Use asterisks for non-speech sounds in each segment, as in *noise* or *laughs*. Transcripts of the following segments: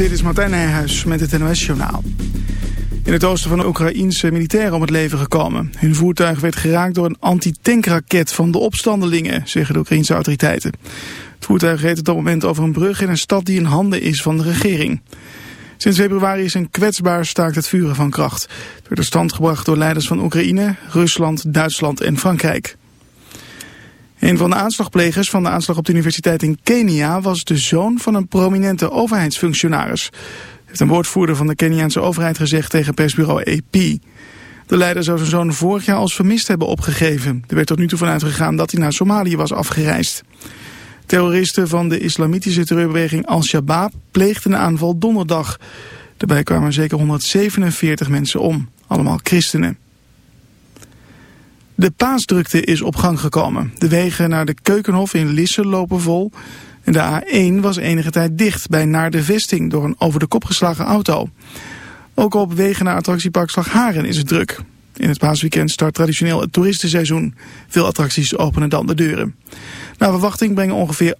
Dit is Martijn Nijhuis met het NOS-journaal. In het oosten van de Oekraïense militairen om het leven gekomen. Hun voertuig werd geraakt door een antitankraket van de opstandelingen, zeggen de Oekraïense autoriteiten. Het voertuig reed op dat moment over een brug in een stad die in handen is van de regering. Sinds februari is een kwetsbaar staakt het vuren van kracht. Het werd tot stand gebracht door leiders van Oekraïne, Rusland, Duitsland en Frankrijk. Een van de aanslagplegers van de aanslag op de universiteit in Kenia was de zoon van een prominente overheidsfunctionaris. Heeft een woordvoerder van de Keniaanse overheid gezegd tegen persbureau AP. De leider zou zijn zoon vorig jaar als vermist hebben opgegeven. Er werd tot nu toe vanuit gegaan dat hij naar Somalië was afgereisd. Terroristen van de islamitische terreurbeweging Al-Shabaab pleegden een aanval donderdag. Daarbij kwamen zeker 147 mensen om, allemaal christenen. De paasdrukte is op gang gekomen. De wegen naar de Keukenhof in Lisse lopen vol. En de A1 was enige tijd dicht bij naar de vesting door een over de kop geslagen auto. Ook op wegen naar attractiepark Slagharen is het druk. In het paasweekend start traditioneel het toeristenseizoen. Veel attracties openen dan de deuren. Naar verwachting brengen ongeveer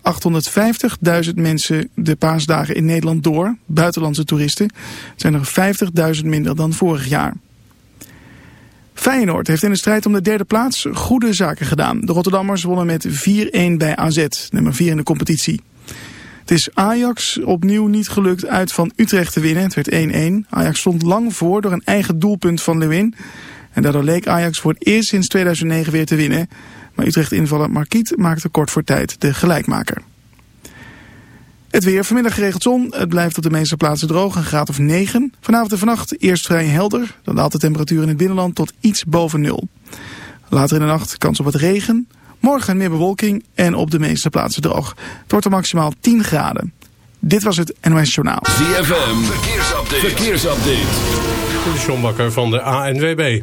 850.000 mensen de paasdagen in Nederland door. Buitenlandse toeristen. Zijn er 50.000 minder dan vorig jaar. Feyenoord heeft in de strijd om de derde plaats goede zaken gedaan. De Rotterdammers wonnen met 4-1 bij AZ, nummer 4 in de competitie. Het is Ajax opnieuw niet gelukt uit van Utrecht te winnen. Het werd 1-1. Ajax stond lang voor door een eigen doelpunt van Lewin. En daardoor leek Ajax voor het eerst sinds 2009 weer te winnen. Maar Utrecht-invaller Marquiet maakte kort voor tijd de gelijkmaker. Het weer, vanmiddag geregeld zon. Het blijft op de meeste plaatsen droog, een graad of 9. Vanavond en vannacht eerst vrij helder. Dan daalt de temperatuur in het binnenland tot iets boven nul. Later in de nacht kans op wat regen. Morgen meer bewolking en op de meeste plaatsen droog. Het wordt er maximaal 10 graden. Dit was het NOS Journaal. ZFM, verkeersupdate. verkeersupdate. De John van de ANWB.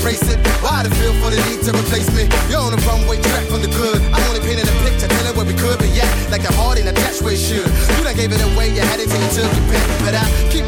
Erase it. Why the feel for the need to replace me? You're on the runway track from the good. I'm only painting a picture, telling where we could be at. Like a heart in a dash where it should. You done gave it away, you had it till you took your pick. But I keep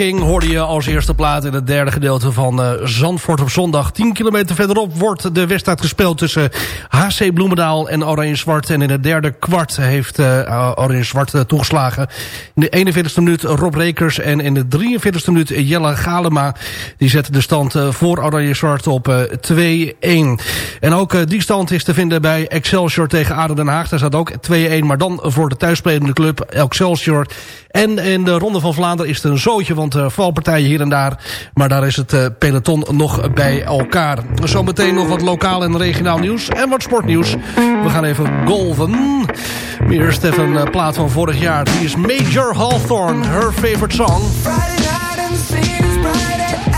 Hoorde je als eerste plaat in het derde gedeelte van eh, Zandvoort op zondag. 10 kilometer verderop wordt de wedstrijd gespeeld tussen HC Bloemendaal en Oranje Zwart. En in het derde kwart heeft eh, Oranje Zwart eh, toegeslagen. In de 41ste minuut Rob Rekers en in de 43ste minuut Jelle Galema. Die zetten de stand eh, voor Oranje Zwart op eh, 2-1. En ook eh, die stand is te vinden bij Excelsior tegen ADO Den Haag. Daar staat ook 2-1, maar dan voor de thuisspelende club Excelsior. En in de Ronde van Vlaanderen is het een zootje, want uh, valpartijen hier en daar. Maar daar is het uh, peloton nog bij elkaar. Zometeen nog wat lokaal en regionaal nieuws en wat sportnieuws. We gaan even golven. Eerst even een uh, plaat van vorig jaar. Die is Major Hawthorne, her favorite song. Friday night the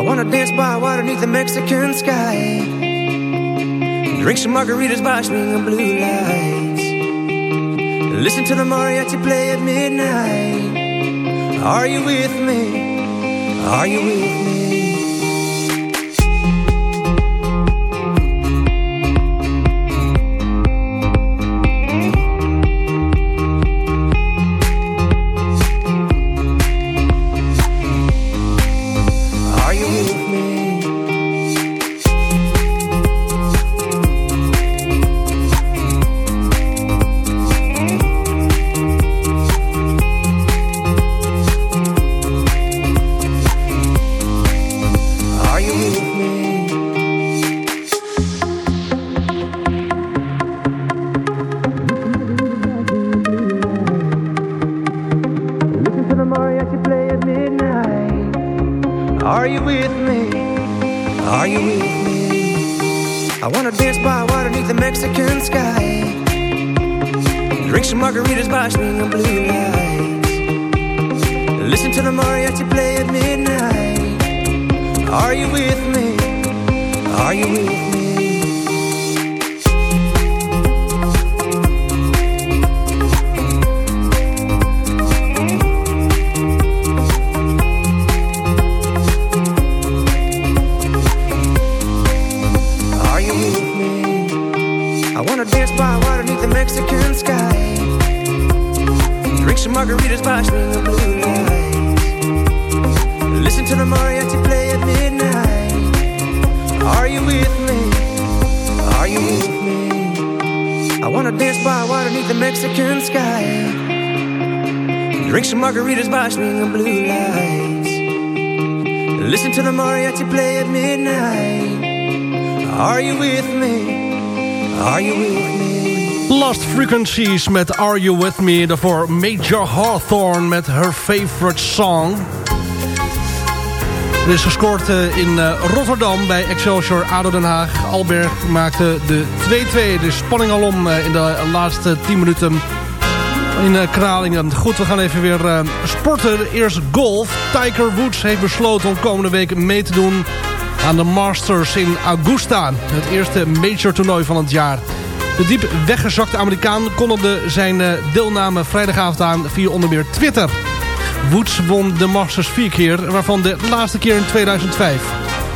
I wanna dance by water beneath the Mexican sky. Drink some margaritas by swinging blue lights. Listen to the mariachi play at midnight. Are you with me? Are you with me? Water beneath the Mexican sky. Drink some margaritas by swinging blue lights. Listen to the mariachi play at midnight. Are you with me? Are you with me? Lost Frequencies met Are You With Me. Daarvoor Major Hawthorne met Her Favorite Song. Er is gescoord eh, in eh, Rotterdam bij Excelsior ADO Den Haag. Alberg maakte de 2-2. De spanning alom eh, in de laatste 10 minuten in Kralingen. Goed, we gaan even weer sporten. Eerst golf. Tiger Woods heeft besloten om komende week mee te doen aan de Masters in Augusta. Het eerste major toernooi van het jaar. De diep weggezakte Amerikaan kondigde zijn deelname vrijdagavond aan via onder meer Twitter. Woods won de Masters vier keer, waarvan de laatste keer in 2005.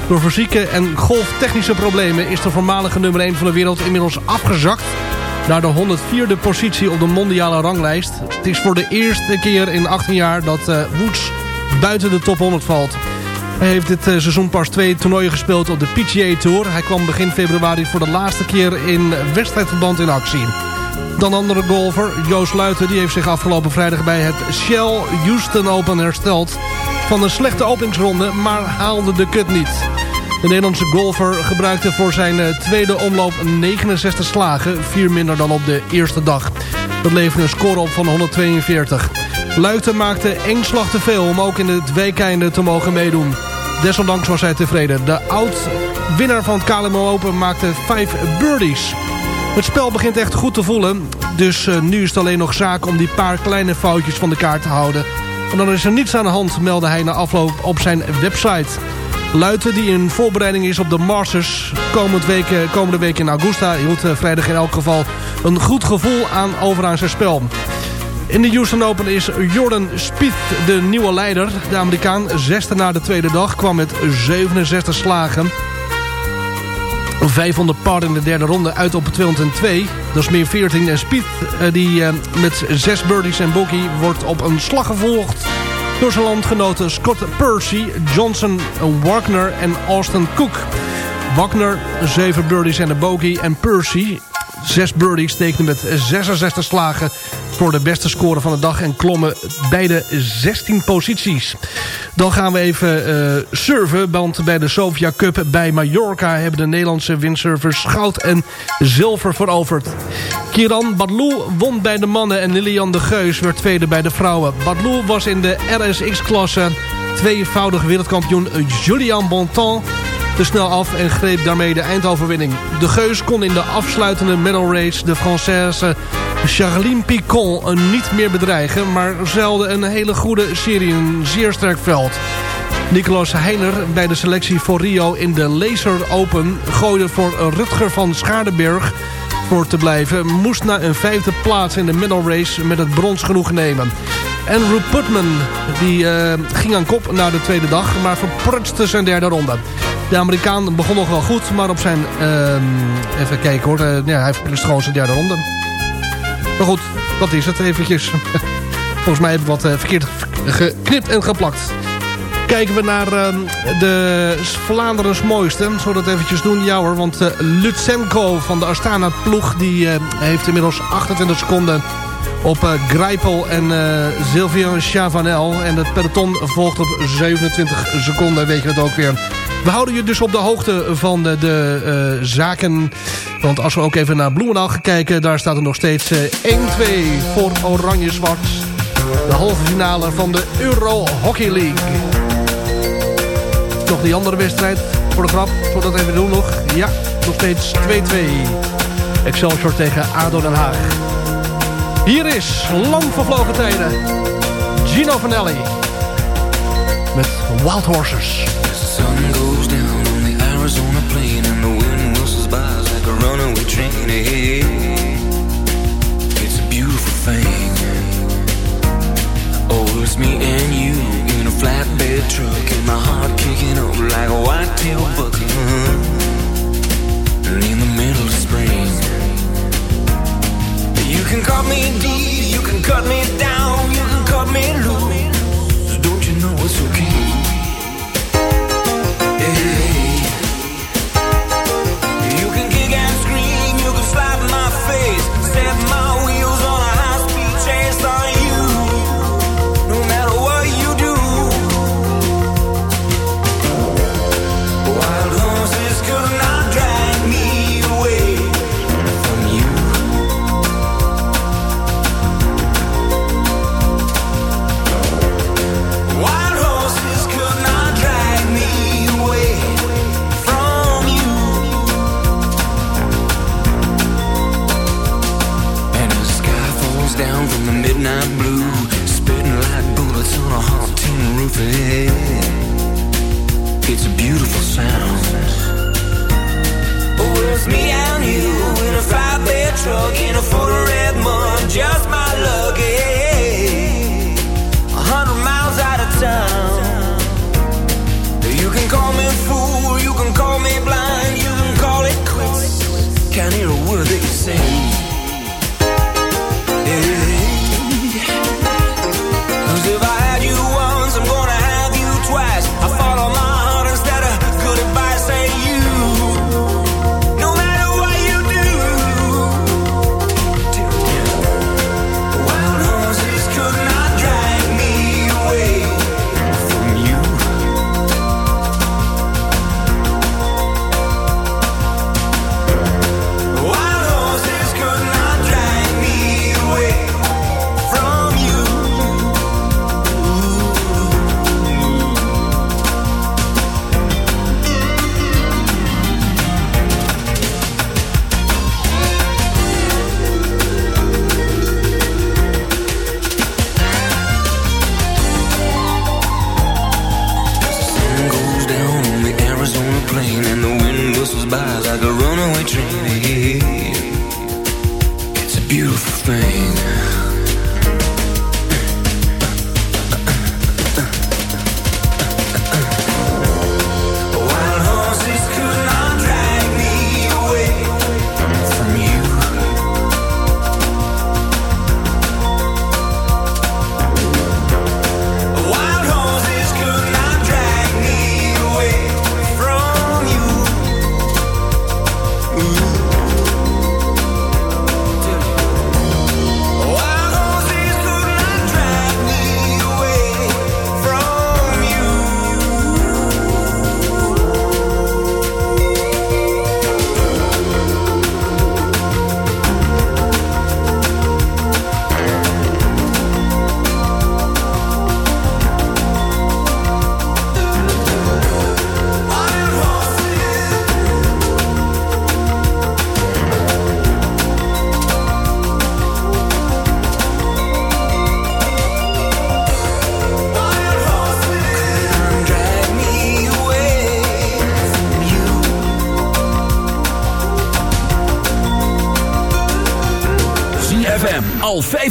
Door fysieke en golftechnische problemen is de voormalige nummer 1 van de wereld inmiddels afgezakt naar de 104e positie op de mondiale ranglijst. Het is voor de eerste keer in 18 jaar dat eh, Woods buiten de top 100 valt. Hij heeft dit eh, seizoen pas twee toernooien gespeeld op de PGA Tour. Hij kwam begin februari voor de laatste keer in wedstrijdverband in actie. Dan andere golfer, Joost Luiten, die heeft zich afgelopen vrijdag bij het Shell Houston Open hersteld van een slechte openingsronde, maar haalde de kut niet. De Nederlandse golfer gebruikte voor zijn eh, tweede omloop 69 slagen, vier minder dan op de eerste dag. Dat leverde een score op van 142. Luiten maakte één slag te veel om ook in het weekeinde te mogen meedoen. Desondanks was hij tevreden. De oud-winnaar van het KLM Open maakte vijf birdies. Het spel begint echt goed te voelen. Dus eh, nu is het alleen nog zaak om die paar kleine foutjes van de kaart te houden. En dan is er niets aan de hand, meldde hij na afloop op zijn website. Luiten, die in voorbereiding is op de Masters komend week, komende week in Augusta... hield eh, vrijdag in elk geval een goed gevoel aan over zijn spel. In de Houston Open is Jordan Spieth de nieuwe leider. De Amerikaan, zesde na de tweede dag, kwam met 67 slagen. 500 par in de derde ronde uit op 202. Dat is meer 14. En Spieth, eh, die eh, met zes birdies en bogey, wordt op een slag gevolgd door zijn landgenoten Scott Percy, Johnson Wagner en Austin Cook. Wagner, 7 birdies en een bogey. En Percy, 6 birdies, tekende met 66 slagen voor de beste score van de dag... en klommen beide 16 posities. Dan gaan we even eh surfen, want bij de Sofia Cup bij Mallorca... hebben de Nederlandse windsurfers goud en zilver veroverd. Kiran Badlou won bij de mannen en Lilian de Geus werd tweede bij de vrouwen. Badlou was in de RSX-klasse tweevoudig wereldkampioen Julian Bontemps te snel af en greep daarmee de eindoverwinning. De Geus kon in de afsluitende medal race de Française Charline Picon niet meer bedreigen... maar zeilde een hele goede serie, een zeer sterk veld. Nicolas Heiner bij de selectie voor Rio in de Laser Open... gooide voor Rutger van Schaardenberg voor te blijven... moest na een vijfde plaats in de medal race met het brons genoeg nemen. Andrew Putman die, eh, ging aan kop na de tweede dag... maar verprutste zijn derde ronde. De Amerikaan begon nog wel goed, maar op zijn... ehm, even kijken hoor, eh, ja, hij verprutste gewoon zijn derde ronde. Maar goed, dat is het eventjes. *laughs* Volgens mij hebben we wat eh, verkeerd geknipt en geplakt. Kijken we naar ehm, de Vlaanderens mooiste. Zullen we dat eventjes doen? Ja hoor, want eh, Lutsenko van de Astana ploeg... die heeft inmiddels 28 seconden op eh Greipel en eh Sylvian Chavanel. En het peloton volgt op 27 seconden, weet je het ook weer. We houden je dus op de hoogte van de, de eh, zaken. Want als we ook even naar Bloemendaal gaan kijken... daar staat er nog steeds eh, 1-2 voor Oranje-Zwart. De halve finale van de Euro Hockey League. Nog die andere wedstrijd voor de grap. We dat even doen nog? Ja, nog steeds 2-2. Excelsior tegen ADO Den Haag. Hier is lang vervlogen tijden. Gino Vanelli. Met Wild Horses. Don't you know it's okay? You face, set my It's a beautiful sound. Oh, it's me and you in a flatbed truck in a foot red mud, just my luck. A hundred miles out of town. You can call me fool, you can call me blind, you can call it quits. Can't hear a word that you say.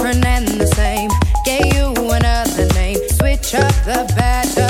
Different and the same. Gave you another name. Switch up the batteries.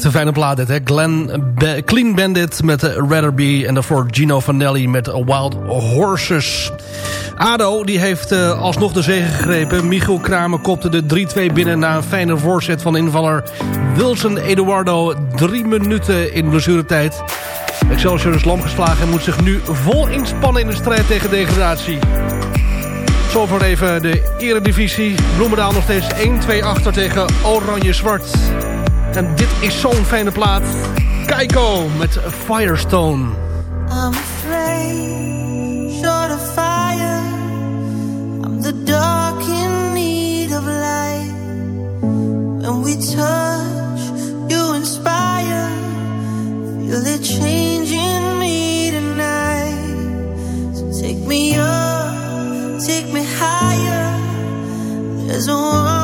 blijft een fijne plaat dit, hè. Glenn Clean Bandit met eh, Rather Be. En daarvoor Gino Vanelli met Wild Horses. ADO die heeft eh, alsnog de zege gegrepen. Michiel Kramer kopte de 3-2 binnen... na een fijne voorzet van invaller Wilson Eduardo. Drie minuten in blessuretijd. Excelsior is lam geslagen en moet zich nu vol inspannen... in de strijd tegen degradatie. Zover even de eredivisie. Bloemendaal nog steeds 1-2 achter tegen Oranje-Zwart. En dit is zo'n fijne plaat. Keiko met Firestone. I'm afraid, short of fire. I'm the dark in need of light. When we touch, you inspire. Feel it changing me tonight. So take me up, take me higher. There's a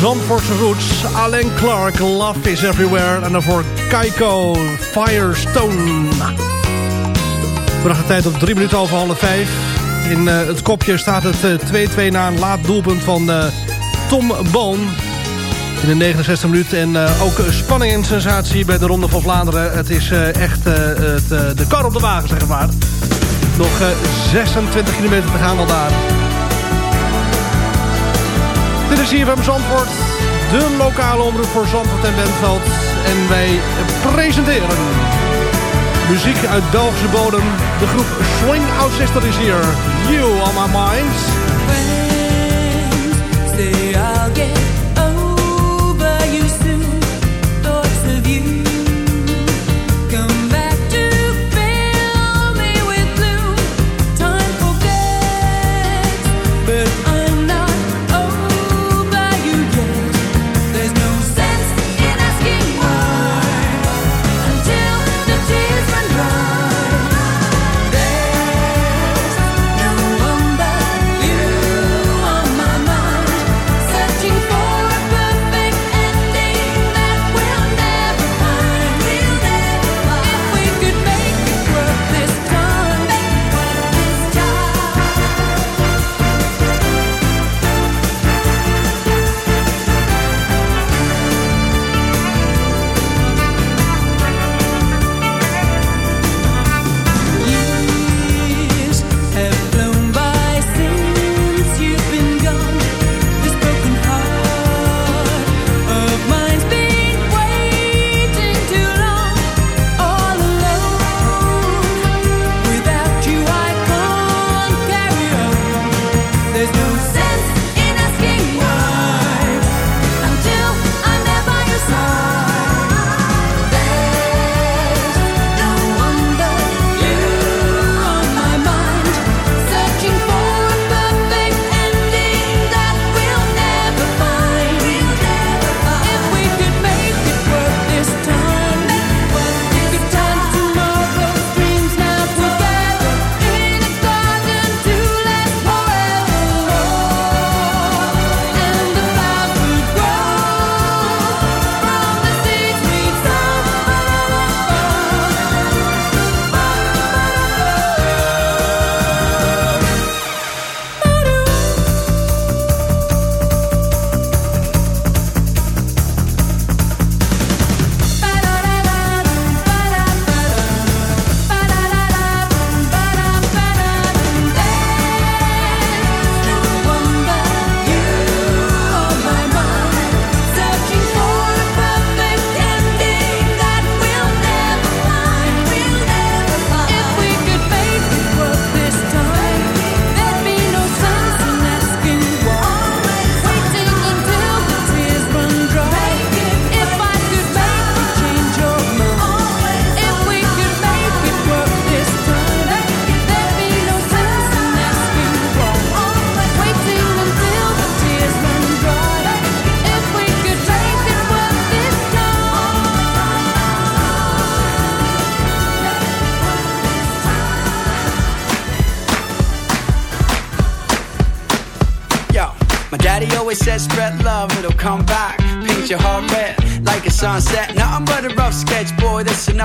Zandvoortse roots, Alan Clark, Love is Everywhere. En daarvoor Kaiko, Firestone. Bracht de tijd op drie minuten over half vijf. In eh, het kopje staat het eh, 2-2 na een laat doelpunt van eh, Tom Boon. In de 69 minuten. En eh, ook spanning en sensatie bij de Ronde van Vlaanderen. Het is eh, echt eh, het, eh, de kar op de wagen, zeg maar. Nog eh, 26 kilometer te gaan al daar. Dit is hier van Zandvoort. de lokale omroep voor Zandvoort en Bentveld. En wij presenteren muziek uit Belgische bodem. De groep Swing Out Sister is hier. You on my mind.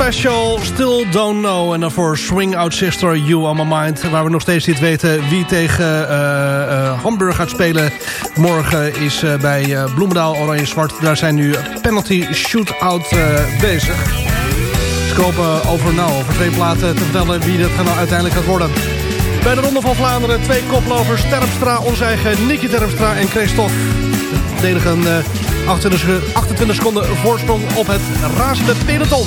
Special, Still Don't Know. En daarvoor Swing Out Sister, You On My Mind. Waar we nog steeds niet weten wie tegen eh, eh, Hamburg gaat spelen. Morgen is eh, bij Bloemendaal Oranje Zwart. Daar zijn nu penalty shootout bezig. Ze kopen over, nou, over twee platen te vertellen wie dat nou uiteindelijk gaat worden. Bij de Ronde van Vlaanderen twee koplovers. Terpstra, onze eigen Nicky Terpstra en Christophe. Verdedigen 28, se- 28 seconden voorsprong op het razende peloton.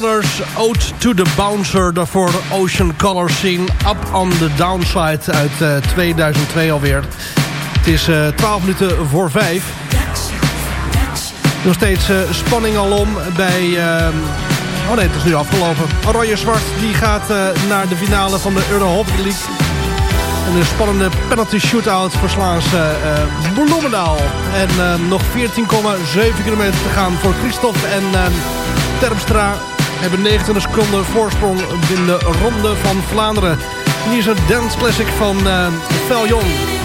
Killers, Ode to the Bouncer. Daarvoor Ocean Color Scene, Up on the Downside uit eh, 2002 alweer. Het is eh, 12 minuten voor 5. Nog steeds eh, spanning alom bij... Ehm, oh nee, het is nu afgelopen. Oranje Zwart die gaat naar de finale van de Euro Hockey League. En een spannende penalty shootout verslaan ze Bloemendaal. En nog 14,7 kilometer te gaan voor Christophe en... Ehm, Terpstra hebben 29 seconden voorsprong in de Ronde van Vlaanderen. Hier is een dance classic van uh, Fel Jong.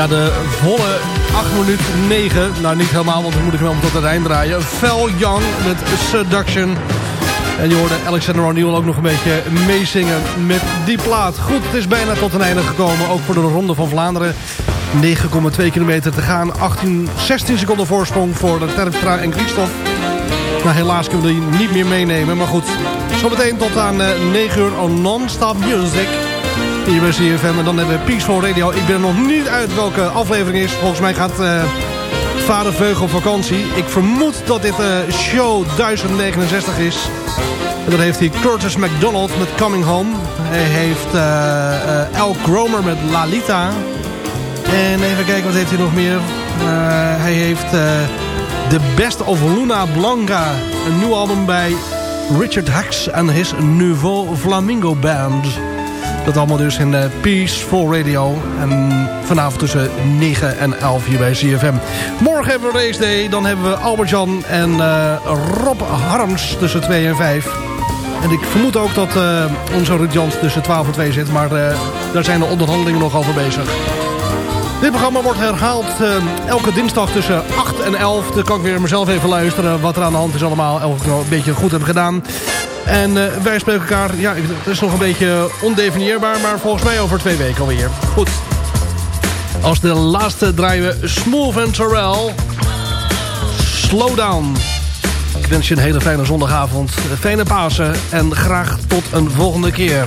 Ja, de volle 8 minuten 9. Nou, niet helemaal, want dan moet ik hem tot het eind draaien. Fel Young met Seduction. En je hoorde Alexander O'Neill ook nog een beetje meezingen met die plaat. Goed, het is bijna tot een einde gekomen. Ook voor de Ronde van Vlaanderen. 9,2 kilometer te gaan. 18, 16 seconden voorsprong voor de Terpstra en Kriekstof. Nou, helaas kunnen we die niet meer meenemen. Maar goed, zometeen tot aan eh, 9 uur non-stop music. Hier bij CFM. En dan hebben we Peaceful Radio. Ik ben er nog niet uit welke aflevering is. Volgens mij gaat eh, Vader Veugel op vakantie. Ik vermoed dat dit eh, show 1069 is. En dan heeft hij Curtis McDonald met Coming Home. Hij heeft eh, Al Gromer met Lalita. En even kijken, wat heeft hij nog meer? Hij heeft The Best of Luna Blanca. Een nieuw album bij Richard Hax en his Nouveau Flamingo Band. Dat allemaal dus in eh, Peaceful Radio. En vanavond tussen 9 en 11 hier bij CFM. Morgen hebben we Race Day. Dan hebben we Albert-Jan en eh, Rob Harms tussen 2 en 5. En ik vermoed ook dat eh, onze Ruud Jans tussen 12 en 2 zit. Maar daar zijn de onderhandelingen nog over bezig. Dit programma wordt herhaald elke dinsdag tussen 8 en 11. Dan kan ik weer mezelf even luisteren wat er aan de hand is allemaal. Of ik wel een beetje goed heb gedaan. En eh, wij spreken elkaar, ja, het is nog een beetje ondefinieerbaar, maar volgens mij over twee weken alweer. Goed. Als de laatste draaien we Smooth and Terrell. Slow down. Ik wens je een hele fijne zondagavond, fijne Pasen en graag tot een volgende keer.